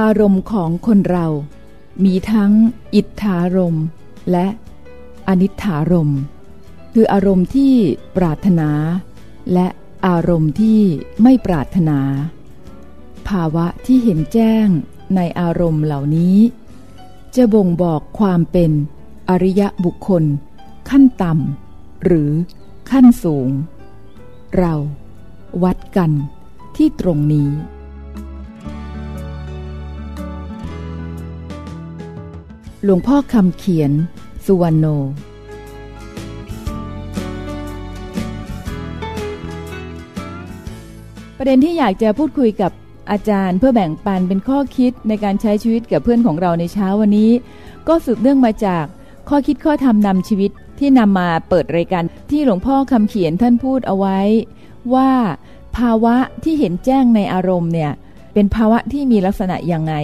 อารมณ์ของคนเรา มีทั้งอิทธารมณ์และอนิถารมณ์ คืออารมณ์ที่ปรารถนา และอารมณ์ที่ไม่ปรารถนา ภาวะที่เห็นแจ้งในอารมณ์เหล่านี้ จะบ่งบอกความเป็นอริยบุคคล ขั้นต่ำหรือขั้นสูง เรา วัดกันที่ตรงนี้ หลวงพ่อคำเขียน สุวรรณโน ประเด็นที่อยากจะพูดคุยกับอาจารย์เพื่อแบ่งปันเป็นข้อคิดในการใช้ชีวิตกับเพื่อนของเราในเช้าวันนี้ ก็สืบเนื่องมาจากข้อคิดข้อธรรมนำชีวิตที่นำมาเปิดรายการที่หลวงพ่อคำเขียนท่านพูดเอาไว้ ว่าภาวะที่เห็นแจ้งในอารมณ์เนี่ยเป็นภาวะที่มีลักษณะยังไง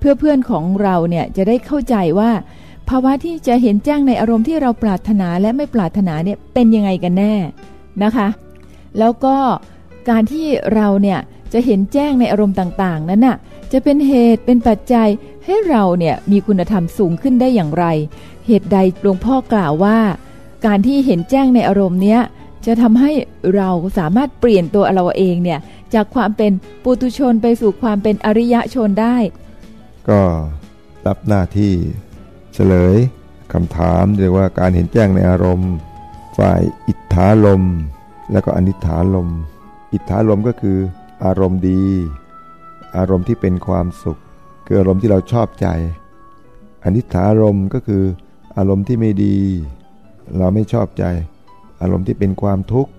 เพื่อเพื่อนของเราเนี่ยจะได้เข้าใจว่าภาวะที่จะเห็นแจ้งในอารมณ์ที่เราปรารถนาและไม่ปรารถนาเนี่ยเป็นยังไงกันแน่นะคะ แล้วก็การที่เราเนี่ยจะเห็นแจ้งในอารมณ์ต่างๆ นั้นน่ะจะเป็นเหตุเป็นปัจจัยให้เราเนี่ยมีคุณธรรมสูงขึ้นได้อย่างไร เหตุใดหลวงพ่อกล่าวว่า การที่เห็นแจ้งในอารมณ์เนี้ยจะทำให้เราสามารถเปลี่ยนตัวเราเองเนี่ยจากความเป็นปุตุชนไปสู่ความเป็นอริยชนได้ ก็รับหน้าที่เฉลยคำถามเรียกว่าการเห็นแจ้งในอารมณ์ ฝ่ายอิทธาลม และก็อนิถาลม อิทธาลมก็คืออารมณ์ดี อารมณ์ที่เป็นความสุข คืออารมณ์ที่เราชอบใจ อนิถารมก็คือ อารมณ์ที่ไม่ดี เราไม่ชอบใจ อารมณ์ที่เป็นความทุกข์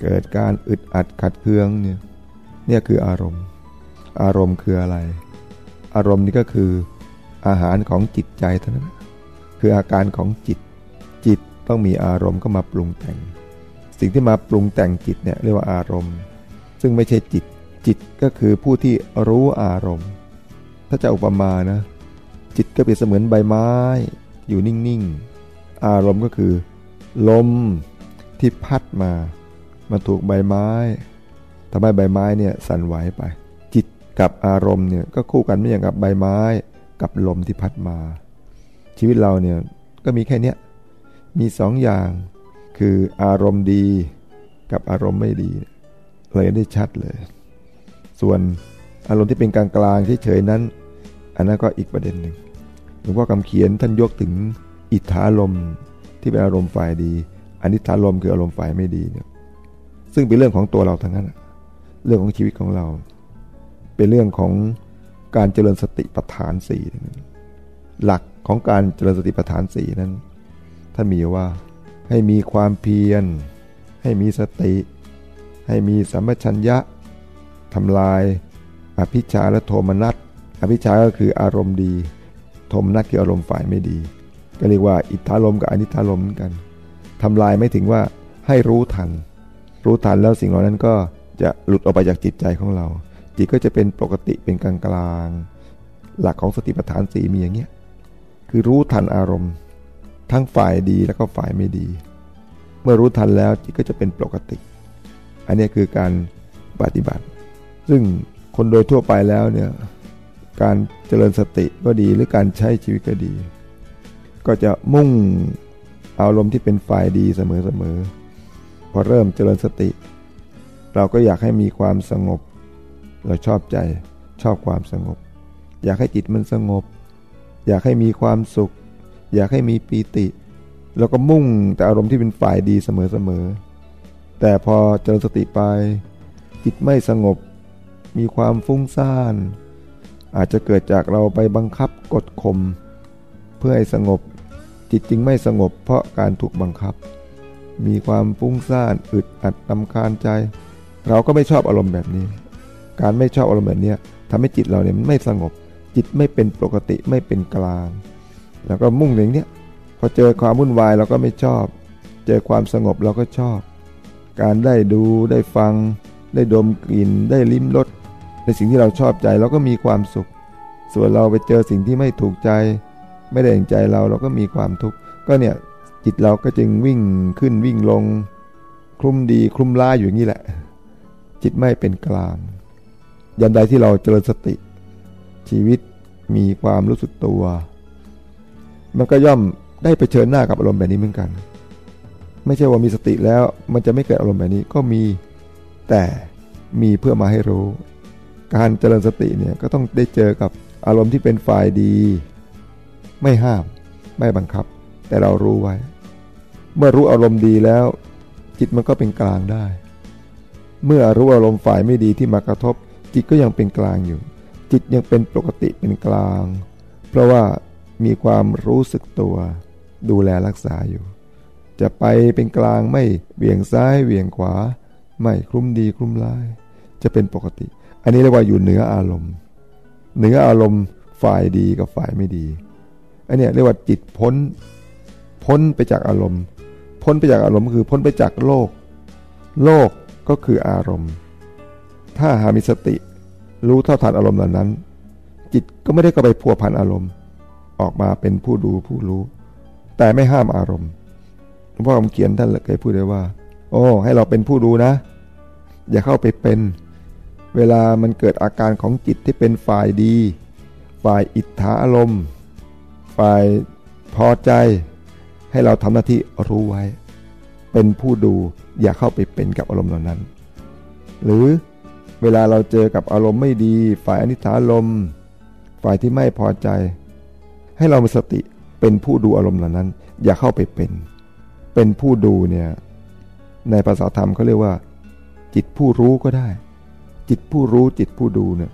เกิดการอึดอัดขัดเคืองเนี่ยเนี่ยคืออารมณ์ อารมณ์คืออะไร อารมณ์นี่ก็คืออาหารของจิตใจเท่านั้น คืออาการของจิต จิตต้องมีอารมณ์ก็มาปรุงแต่ง สิ่งที่มาปรุงแต่งจิตเนี่ยเรียกว่าอารมณ์ ซึ่งไม่ใช่จิต จิตก็คือผู้ที่รู้อารมณ์ ถ้าจะอุปมานะ จิตก็เป็นเสมือนใบไม้ อยู่นิ่งๆ อารมณ์ก็คือ ลมที่พัดมามาถูกใบไม้ทำให้ใบไม้เนี่ยสั่นไหวไป กับอารมณ์เนี่ยก็คู่กันไม่อย่างกับใบไม้กับลมที่พัดมา ชีวิตเราเนี่ยก็มีแค่เนี้ยมีสองอย่างคืออารมณ์ดีกับอารมณ์ไม่ดีเลยได้ชัดเลย ส่วนอารมณ์ที่เป็นกลางกลางเฉยๆนั้น อันนั้นก็อีกประเด็นหนึ่งหลวงพ่อคำเขียนท่านยกถึงอิทธาลมที่เป็นอารมณ์ฝ่ายดีอันิถาลมคืออารมณ์ฝ่ายไม่ดีเนี่ยซึ่งเป็นเรื่องของตัวเราทั้งนั้นเรื่องของชีวิตของเรา เป็นเรื่องของการเจริญสติปัฏฐานสี่หลักของการเจริญสติปัฏฐานสี่นั้นท่านมีว่าให้มีความเพียร ให้มีสติ ให้มีสัมปชัญญะทำลาย อภิชาและโทมนัสอภิชาก็คืออารมณ์ดี โทมนัสคืออารมณ์ฝ่ายไม่ดี ก็เรียกว่าอิทธาลมกับอนิธาลมเหมือนกันทำลายไม่ถึงว่าให้รู้ทัน รู้ทันแล้วสิ่งเหล่านั้นก็จะหลุดออกไปจากจิตใจของเรา จิตก็จะเป็นปกติเป็นกลางกลางหลักของสติปัฏฐานสีมีอย่างเงี้ยคือรู้ทันอารมณ์ ทั้งฝ่ายดีแล้วก็ฝ่ายไม่ดี เมื่อรู้ทันแล้วจิตก็จะเป็นปกติ อันนี้คือการปฏิบัติ ซึ่งคนโดยทั่วไปแล้วเนี่ยการเจริญสติก็ดีหรือการใช้ชีวิตก็ดี ก็จะมุ่งอารมณ์ที่เป็นฝ่ายดีเสมอๆพอเริ่มเจริญสติ เราก็อยากให้มีความสงบ เราชอบใจชอบความสงบ อยากให้จิตมันสงบ อยากให้มีความสุข อยากให้มีปีติ แล้วก็มุ่งแต่อารมณ์ที่เป็นฝ่ายดีเสมอๆแต่พอเจริญสติไป จิตไม่สงบ มีความฟุ้งซ่าน อาจจะเกิดจากเราไปบังคับกดข่มเพื่อให้สงบ จิตจึงไม่สงบ เพราะการถูกบังคับ มีความฟุ้งซ่านอึดอัดตำคาญใจ เราก็ไม่ชอบอารมณ์แบบนี้ การไม่ชอบอารมณ์แบบนี้ทำให้จิตเราเนี่ยมันไม่สงบ จิตไม่เป็นปกติไม่เป็นกลาง แล้วก็มุ่งอย่างนี้พอเจอความวุ่นวายเราก็ไม่ชอบ เจอความสงบเราก็ชอบ การได้ดูได้ฟัง ได้ดมกลิ่นได้ลิ้มรสในสิ่งที่เราชอบใจเราก็มีความสุข ส่วนเราไปเจอสิ่งที่ไม่ถูกใจ ไม่ได้อย่างใจเราเราก็มีความทุกข์ก็เนี่ยจิตเราก็จึงวิ่งขึ้นวิ่งลง คลุมดีคลุมล่าอยู่นี่แหละ จิตไม่เป็นกลาง ยันใดที่เราเจริญสติ ชีวิตมีความรู้สึกตัว มันก็ย่อมได้ไปเชิญหน้ากับอารมณ์แบบนี้เหมือนกัน ไม่ใช่ว่ามีสติแล้วมันจะไม่เกิดอารมณ์แบบนี้ก็มีแต่มีเพื่อมาให้รู้ การเจริญสติเนี่ยก็ต้องได้เจอกับอารมณ์ที่เป็นฝ่ายดี ไม่ห้าม ไม่บังคับ แต่เรารู้ไว้ เมื่อรู้อารมณ์ดีแล้ว จิตมันก็เป็นกลางได้ เมื่อรู้อารมณ์ฝ่ายไม่ดีที่มากระทบ จิตก็ยังเป็นกลางอยู่ จิตยังเป็นปกติเป็นกลาง เพราะว่ามีความรู้สึกตัว ดูแลรักษาอยู่ จะไปเป็นกลางไม่เบี่ยงซ้ายเบี่ยงขวา ไม่คลุ้มดีคลุ้มร้าย จะเป็นปกติ อันนี้เรียกว่าอยู่เหนืออารมณ์ เหนืออารมณ์ฝ่ายดีกับฝ่ายไม่ดีอันนี้เรียกว่าจิตพ้น พ้นไปจากอารมณ์ พ้นไปจากอารมณ์คือพ้นไปจากโลก โลกก็คืออารมณ์ ถ้าหามีสติ รู้เท่าทันอารมณ์เหล่านั้น จิตก็ไม่ได้ก็ไปพัวพันอารมณ์ ออกมาเป็นผู้ดูผู้รู้ แต่ไม่ห้ามอารมณ์หลวงพ่อคำเขียนท่านเคยพูดไว้ว่า โอ้ ให้เราเป็นผู้ดูนะ อย่าเข้าไปเป็น เวลามันเกิดอาการของจิตที่เป็นฝ่ายดี ฝ่ายอิทธาอารมณ์ ฝ่ายพอใจ ให้เราทำหน้าที่รู้ไว้ เป็นผู้ดูอย่าเข้าไปเป็นกับอารมณ์เหล่านั้น หรือ เวลาเราเจอกับอารมณ์ไม่ดี ฝ่ายอนิจฐารมฝ่ายที่ไม่พอใจ ให้เรามีสติเป็นผู้ดูอารมณ์เหล่านั้น อย่าเข้าไปเป็น เป็นผู้ดูเนี่ยในภาษาธรรมเขาเรียกว่า จิตผู้รู้ก็ได้ จิตผู้รู้จิตผู้ดูเนี่ย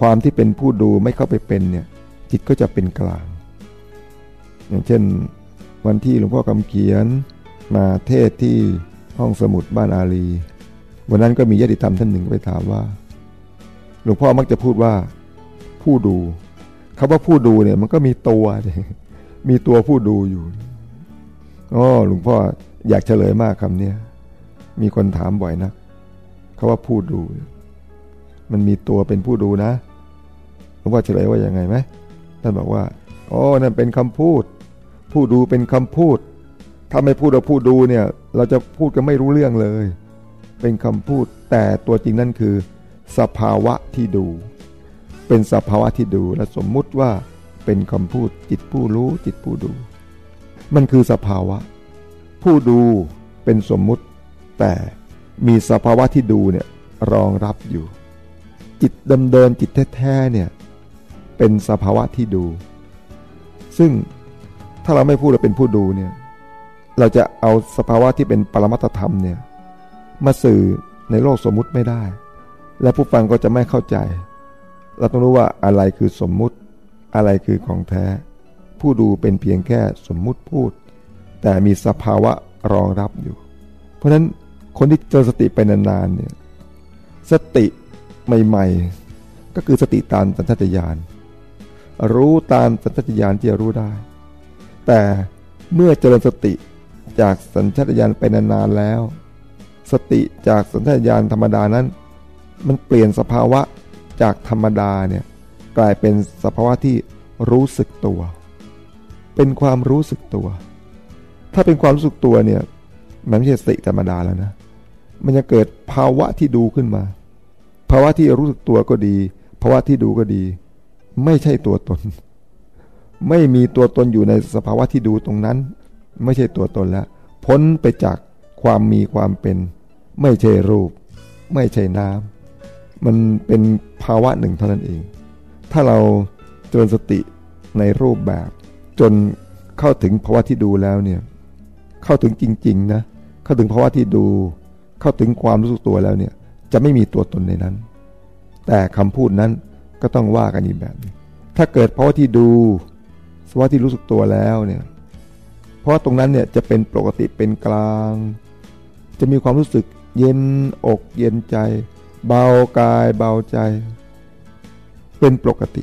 ความที่เป็นผู้ดูไม่เข้าไปเป็นเนี่ยจิตก็จะเป็นกลาง อย่างเช่น วันที่หลวงพ่อคำเขียนมาเทศที่ห้องสมุดบ้านอาลี วันนั้นก็มีญาติธรรมท่านหนึ่งไปถามว่า หลวงพ่อมักจะพูดว่าผู้ดูคาว่าผู้ดูเนี่ยมันก็มีตัวมีตัวผู้ดูอยู่อ๋อหลวงพ่ออยากเฉลยมากคำเนี้ยมีคนถามบ่อยนะคาว่าผู้ดู มันมีตัวเป็นผู้ดูนะหลวงพ่อเฉลยว่ายังไงไหมท่านบอกว่าอ๋อนั่นเป็นคำพูด ผู้ดูเป็นคำพูด ถ้าไม่พูดเราผู้ดูเนี่ย เราจะพูดกันไม่รู้เรื่องเลย เป็นคำพูด แต่ตัวจริงนั่นคือ สภาวะที่ดู เป็นสภาวะที่ดูและสมมุติว่าเป็นคำพูดจิตผู้รู้จิตผู้ดู มันคือสภาวะ ผู้ดูเป็นสมมุติ แต่มีสภาวะที่ดูเนี่ยรองรับอยู่ จิตดำเดินจิตแท้ๆเนี่ยเป็นสภาวะที่ดู ซึ่งถ้าเราไม่พูดเราเป็นผู้ดูเนี่ยเราจะเอาสภาวะที่เป็นปรมัตธรรมเนี่ย มาสื่อในโลกสมมุติไม่ได้ และผู้ฟังก็จะไม่เข้าใจ เราต้องรู้ว่าอะไรคือสมมุติ อะไรคือของแท้ ผู้ดูเป็นเพียงแค่สมมุติพูด แต่มีสภาวะรองรับอยู่ เพราะฉะนั้นคนที่เจอสติไปนานๆเนี่ยสติใหม่ๆ ก็คือสติตามสัญชาตญาณรู้ตามสัญชาตญาณที่จะรู้ได้ แต่เมื่อเจริญสติจากสัญชาตญาณไปนานๆแล้ว สติจากสัญชาตญาณธรรมดานั้น มันเปลี่ยนสภาวะจากธรรมดาเนี่ยกลายเป็นสภาวะที่รู้สึกตัว เป็นความรู้สึกตัว ถ้าเป็นความรู้สึกตัวเนี่ยมันไม่ใช่สติธรรมดาแล้วนะ มันจะเกิดภาวะที่ดูขึ้นมา ภาวะที่รู้สึกตัวก็ดี ภาวะที่ดูก็ดี ไม่ใช่ตัวตน ไม่มีตัวตนอยู่ในสภาวะที่ดูตรงนั้น ไม่ใช่ตัวตนแล้ว พ้นไปจากความมีความเป็น ไม่ใช่รูป ไม่ใช่น้ำมันเป็นภาวะหนึ่งเท่านั้นเอง ถ้าเราเจริญสติในรูปแบบ จนเข้าถึงภาวะที่ดูแล้วเนี่ยเข้าถึงจริงๆนะเข้าถึงภาวะที่ดู เข้าถึงความรู้สึกตัวแล้วเนี่ยจะไม่มีตัวตนในนั้น แต่คำพูดนั้นก็ต้องว่ากันอีกแบบถ้าเกิดเพราะที่ดูสภาวะที่รู้สึกตัวแล้วเนี่ยเพราะตรงนั้นเนี่ยจะเป็นปกติเป็นกลาง จะมีความรู้สึก เย็นอกเย็นใจ เบากายเบาใจ เป็นปกติ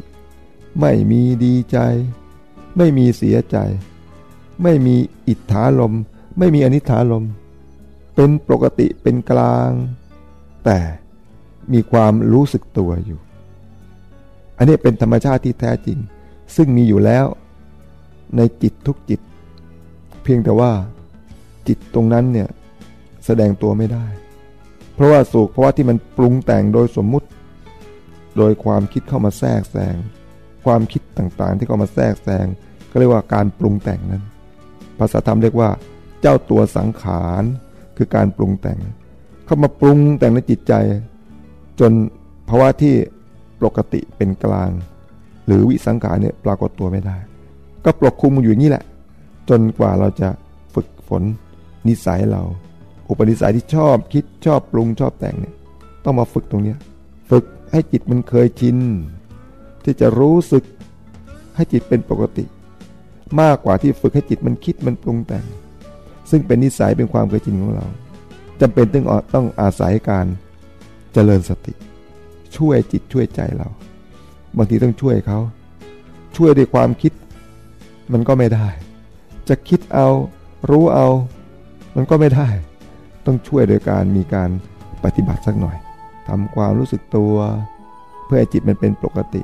ไม่มีดีใจ ไม่มีเสียใจ ไม่มีอิทธาลม ไม่มีอนิธาลม เป็นปกติเป็นกลาง แต่มีความรู้สึกตัวอยู่ อันนี้เป็นธรรมชาติที่แท้จริง ซึ่งมีอยู่แล้วในจิตทุกจิต เพียงแต่ว่าจิตตรงนั้นเนี่ย แสดงตัวไม่ได้ เพราะว่าสุขเพราะว่าที่มันปรุงแต่งโดยสมมุติ โดยความคิดเข้ามาแทรกแซงความคิดต่างๆ ที่เข้ามาแทรกแซงก็เรียกว่าการปรุงแต่งนั้น ภาษาธรรมเรียกว่า เจ้าตัวสังขารคือการปรุงแต่ง เข้ามาปรุงแต่งในจิตใจ จนภาวะที่ปกติเป็นกลาง หรือวิสังขารเนี่ยปรากฏตัวไม่ได้ ก็ปกคุมอยู่นี่แหละ จนกว่าเราจะฝึกฝนนิสัยเรา อุปนิสัยที่ชอบคิดชอบปรุงชอบแต่งเนี่ยต้องมาฝึกตรงนี้ฝึกให้จิตมันเคยชินที่จะรู้สึกให้จิตเป็นปกติ มากกว่าที่ฝึกให้จิตมันคิดมันปรุงแต่ง ซึ่งเป็นนิสัยเป็นความเคยชินของเราจำเป็นต้องต้องอาศัยการเจริญสติ ช่วยจิตช่วยใจเราบางทีต้องช่วยเขา ช่วยด้วยความคิด มันก็ไม่ได้ จะคิดเอา รู้เอา มันก็ไม่ได้ ต้องช่วยโดยการมีการปฏิบัติสักหน่อยทำความรู้สึกตัว เพื่อให้จิตมันเป็นปกติ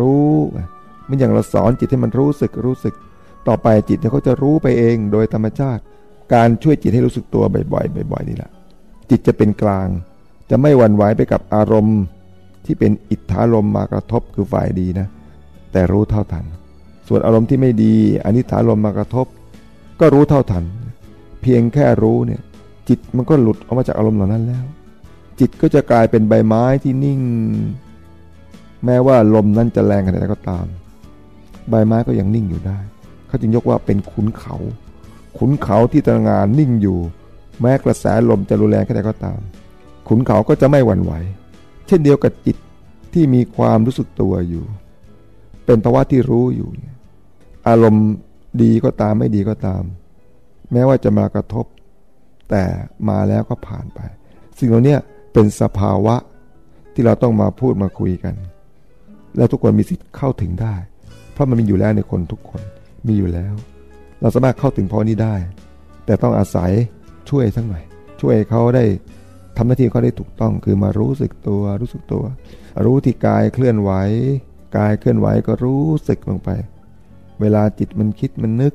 รู้มันอย่างเราสอนจิตให้มันรู้สึกรู้สึก ต่อไปจิตเนี่ยเขาจะรู้ไปเองโดยธรรมชาติ การช่วยจิตให้รู้สึกตัวบ่อยๆบ่อยๆนี่แหละจิตจะเป็นกลาง จะไม่หวั่นไหวไปกับอารมณ์ ที่เป็นอิทธารมมากระทบคือฝ่ายดีนะ แต่รู้เท่าทัน ส่วนอารมณ์ที่ไม่ดีอนิถารมมากระทบ ก็รู้เท่าทัน เพียงแค่รู้เนี่ย จิตมันก็หลุดออกมาจากอารมณ์เหล่านั้นแล้ว จิตก็จะกลายเป็นใบไม้ที่นิ่ง แม้ว่าลมนั้นจะแรงขนาดไหนก็ตาม ใบไม้ก็ยังนิ่งอยู่ได้ เขาจึงยกว่าเป็นขุนเขา ขุนเขาที่ตระงานนิ่งอยู่ แม้กระแสลมจะรุนแรงแค่ไหนก็ตาม ขุนเขาก็จะไม่หวั่นไหว เช่นเดียวกับจิตที่มีความรู้สึกตัวอยู่ เป็นภาวะที่รู้อยู่ อารมณ์ดีก็ตามไม่ดีก็ตาม แม้ว่าจะมากระทบ แต่มาแล้วก็ผ่านไป สิ่งเหล่านี้เป็นสภาวะที่เราต้องมาพูดมาคุยกัน แล้วทุกคนมีสิทธิ์เข้าถึงได้ เพราะมันมีอยู่แล้วในคนทุกคนมีอยู่แล้ว เราสามารถเข้าถึงพอนี้ได้ แต่ต้องอาศัยช่วยสักหน่อย ช่วยเขาได้ทำหน้าที่เขาได้ถูกต้องคือมารู้สึกตัวรู้สึกตัว รู้ที่กายเคลื่อนไหวกายเคลื่อนไหวก็รู้สึกลงไป เวลาจิตมันคิดมันนึก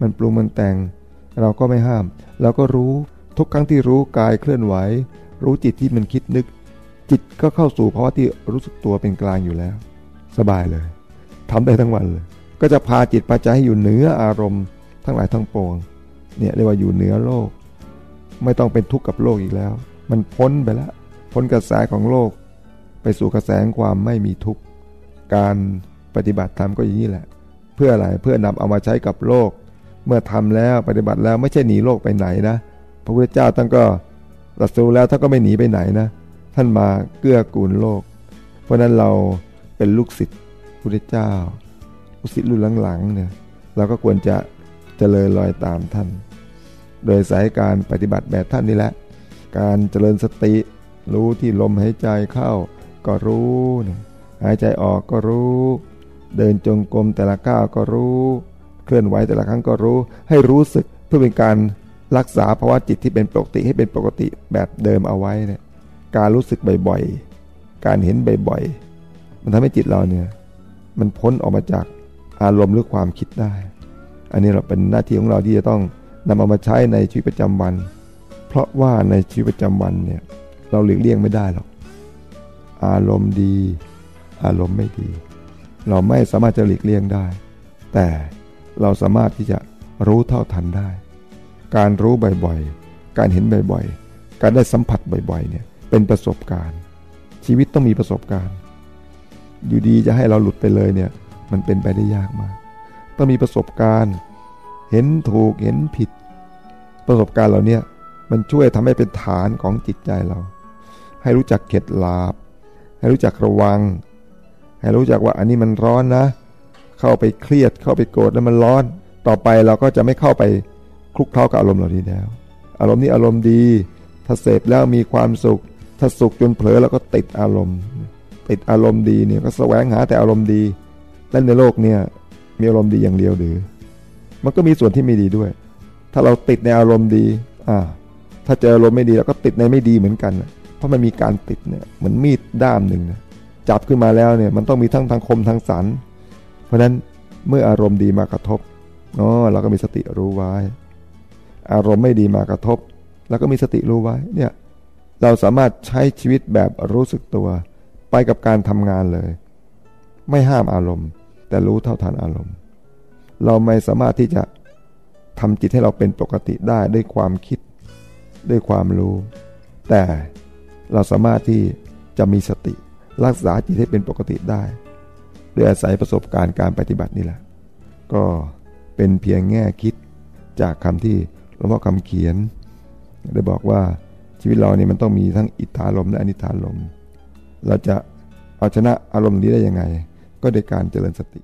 มันปรุงมันแต่ง เราก็ไม่ห้าม เราก็รู้ ทุกครั้งที่รู้กายเคลื่อนไหว รู้จิตที่มันคิดนึก จิตก็เข้าสู่ภาวะที่รู้สึกตัวเป็นกลางอยู่แล้ว สบายเลยทำได้ทั้งวันเลย ก็จะพาจิตพาใจให้อยู่เหนืออารมณ์ ทั้งหลายทั้งปวงเนี่ยเรียกว่าอยู่เหนือโลก ไม่ต้องเป็นทุกข์กับโลกอีกแล้ว มันพ้นไปแล้ว พ้นกระแสของโลก ไปสู่กระแสความไม่มีทุกข์การปฏิบัติธรรมก็อย่างนี้แหละ เพื่ออะไรเพื่อนำเอามาใช้กับโลก เมื่อทำแล้วปฏิบัติแล้วไม่ใช่หนีโลกไปไหนนะ พระพุทธเจ้าตั้งก็รัสรู้แล้วท่านก็ไม่หนีไปไหนนะ ท่านมาเกื้อกูลโลก เพราะนั้นเราเป็นลูกศิษย์พุทธเจ้าลูกศิษย์รุ่นหลังๆเนี่ยเราก็ควรจะเจริญรอยตามท่าน โดยสายการปฏิบัติแบบท่านนี่แหละ การเจริญสติ รู้ที่ลมหายใจเข้าก็รู้เนี่ยหายใจออกก็รู้ เดินจงกรมแต่ละก้าวก็รู้ เคลื่อนไหวแต่ละครั้งก็รู้ ให้รู้สึกเพื่อเป็นการ รักษาภาวะจิตที่เป็นปกติให้เป็นปกติแบบเดิมเอาไว้เนี่ยการรู้สึกบ่อยๆ การเห็นบ่อยๆ มันทำให้จิตเราเนี่ยมันพ้นออกมาจากอารมณ์หรือความคิดได้ อันนี้เราเป็นหน้าที่ของเราที่จะต้องนำเอามาใช้ในชีวิตประจำวัน เพราะว่าในชีวิตประจำวันเนี่ยเราหลีกเลี่ยงไม่ได้หรอก อารมณ์ดี อารมณ์ไม่ดี เราไม่สามารถจะหลีกเลี่ยงได้ แต่เราสามารถที่จะรู้เท่าทันได้ การรู้บ่อยๆ การเห็นบ่อยๆ การได้สัมผัสบ่อยๆ เนี่ยเป็นประสบการณ์ ชีวิตต้องมีประสบการณ์ อยู่ดีจะให้เราหลุดไปเลยเนี่ยมันเป็นไปได้ยากมาก ต้องมีประสบการณ์ เห็นถูกเห็นผิด ประสบการณ์เหล่านี้มันช่วยทำให้เป็นฐานของจิตใจเรา ให้รู้จักเข็ดลาบ ให้รู้จักระวัง ให้รู้จักว่าอันนี้มันร้อนนะ เข้าไปเครียดเข้าไปโกรธแล้วมันร้อน ต่อไปเราก็จะไม่เข้าไป คลุกเคล้ากับอารมณ์เหล่านี้แล้ว อารมณ์นี้อารมณ์ดี ถ้าเสพแล้วมีความสุข ถ้าสุขจนเผลอแล้วก็ติดอารมณ์ ติดอารมณ์ดีเนี่ยก็แสวงหาแต่อารมณ์ดีและในโลกเนี่ยมีอารมณ์ดีอย่างเดียวหรือ มันก็มีส่วนที่ไม่ดีด้วย ถ้าเราติดในอารมณ์ดีอ่าถ้าเจออารมณ์ไม่ดีเราก็ติดในไม่ดีเหมือนกัน เพราะมันมีการติดเนี่ยเหมือนมีดด้ามหนึ่งนะจับขึ้นมาแล้วเนี่ยมันต้องมีทั้งทางคมทางสัน เพราะฉะนั้นเมื่ออารมณ์ดีมากระทบอ๋อเราก็มีสติรู้ไว้ อารมณ์ไม่ดีมากระทบ แล้วก็มีสติรู้ไว้เนี่ยเราสามารถใช้ชีวิตแบบรู้สึกตัว ไปกับการทำงานเลย ไม่ห้ามอารมณ์ แต่รู้เท่าทันอารมณ์ เราไม่สามารถที่จะทำจิตให้เราเป็นปกติได้ด้วยความคิดด้วยความรู้ แต่เราสามารถที่จะมีสติรักษาจิตให้เป็นปกติได้โดยอาศัยประสบการณ์การปฏิบัตินี่แหละ ก็เป็นเพียงแง่คิดจากคำที่ หลวงพ่อคำเขียน ได้บอกว่าชีวิตเราเนี่ยมันต้องมีทั้งอิทธาลมและอนิธาลม เราจะเอาชนะอารมณ์นี้ได้ยังไง ก็โดยการเจริญสติ